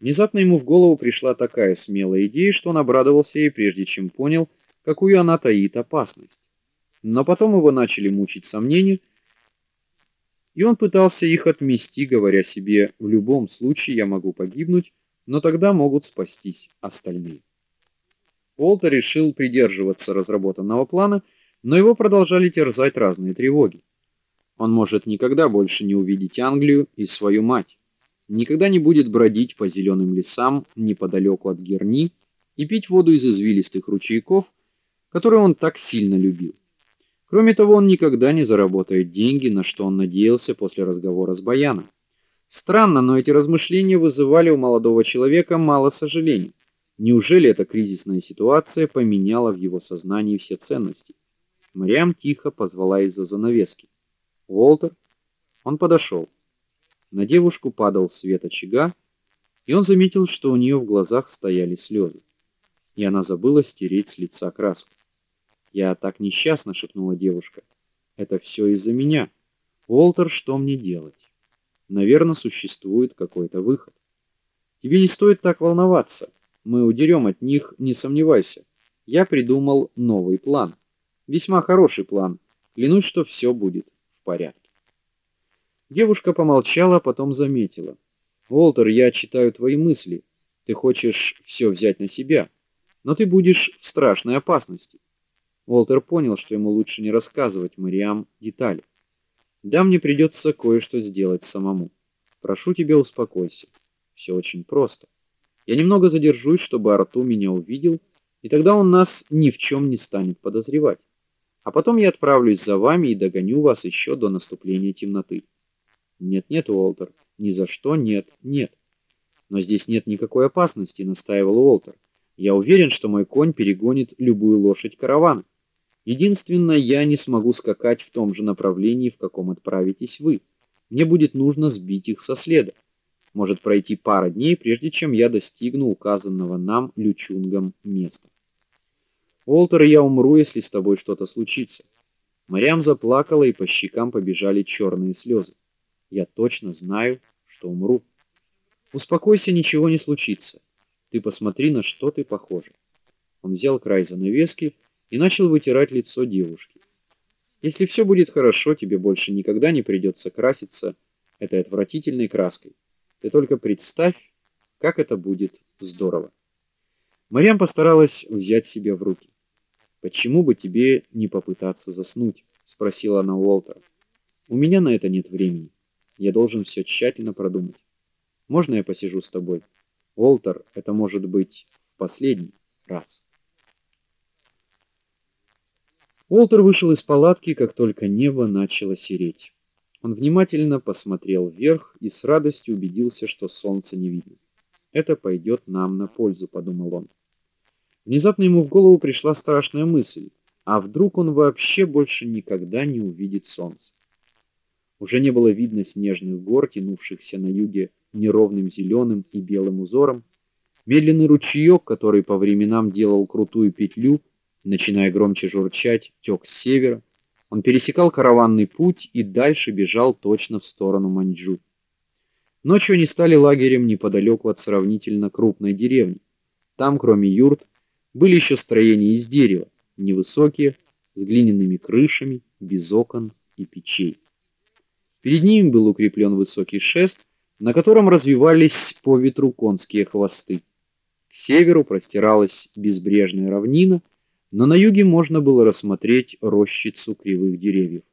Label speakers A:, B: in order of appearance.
A: Внезапно ему в голову пришла такая смелая идея, что он обрадовался ей прежде чем понял, какую она таит опасность. Но потом его начали мучить сомнения, и он пытался их отмести, говоря себе: в любом случае я могу погибнуть, но тогда могут спастись остальные. Уолтер решил придерживаться разработанного плана, но его продолжали терзать разные тревоги. Он может никогда больше не увидеть Англию и свою мать. Никогда не будет бродить по зеленым лесам неподалеку от Герни и пить воду из извилистых ручейков, которые он так сильно любил. Кроме того, он никогда не заработает деньги, на что он надеялся после разговора с Баяном. Странно, но эти размышления вызывали у молодого человека мало сожалений. Неужели эта кризисная ситуация поменяла в его сознании все ценности? Мариам тихо позвала из-за занавески. Уолтер. Он подошел. На девушку падал свет очага, и он заметил, что у нее в глазах стояли слезы. И она забыла стереть с лица краску. "Я так несчастна", шепнула девушка. "Это все из-за меня. Уолтер, что мне делать? Наверное, существует какой-то выход. Тебе не стоит так волноваться. Мы удерем от них, не сомневайся. Я придумал новый план. Весьма хороший план. Клянусь, что все будет в порядке. Девушка помолчала, потом заметила: "Уолтер, я читаю твои мысли. Ты хочешь все взять на себя, но ты будешь в страшной опасности". Уолтер понял, что ему лучше не рассказывать Мариам детали. "Да мне придется кое-что сделать самому. Прошу тебя, успокойся. Все очень просто. Я немного задержусь, чтобы Арту меня увидел, и тогда он нас ни в чем не станет подозревать. А потом я отправлюсь за вами и догоню вас еще до наступления темноты". Нет, нет, Уолтер, ни за что нет, нет. Но здесь нет никакой опасности, настаивал Уолтер. Я уверен, что мой конь перегонит любую лошадь каравана. Единственное, я не смогу скакать в том же направлении, в каком отправитесь вы. Мне будет нужно сбить их со следа. Может пройти пара дней, прежде чем я достигну указанного нам Лючунгом места. Уолтер, я умру, если с тобой что-то случится. Марьям заплакала, и по щекам побежали черные слезы. Я точно знаю, что умру. Успокойся, ничего не случится. Ты посмотри, на что ты похожа. Он взял край занавески и начал вытирать лицо девушки. Если все будет хорошо, тебе больше никогда не придется краситься этой отвратительной краской. Ты только представь, как это будет здорово. Марьям постаралась взять себя в руки. Почему бы тебе не попытаться заснуть, спросила она Уолтера. У меня на это нет времени. Я должен все тщательно продумать. Можно я посижу с тобой? Уолтер, это может быть последний раз. Уолтер вышел из палатки, как только небо начало сереть. Он внимательно посмотрел вверх и с радостью убедился, что солнца не видно. Это пойдет нам на пользу, подумал он. Внезапно ему в голову пришла страшная мысль: а вдруг он вообще больше никогда не увидит солнца? Уже не было видно снежных гор, тянувшихся на юге неровным зеленым и белым узором. Медленный ручеек, который по временам делал крутую петлю, начиная громче журчать, тек с севера. Он пересекал караванный путь и дальше бежал точно в сторону Маньчжу. Ночью они стали лагерем неподалеку от сравнительно крупной деревни. Там, кроме юрт, были еще строения из дерева, невысокие, с глиняными крышами, без окон и печей. Перед ними был укреплен высокий шест, на котором развивались по ветру конские хвосты. К северу простиралась безбрежная равнина, но на юге можно было рассмотреть рощицу кривых деревьев.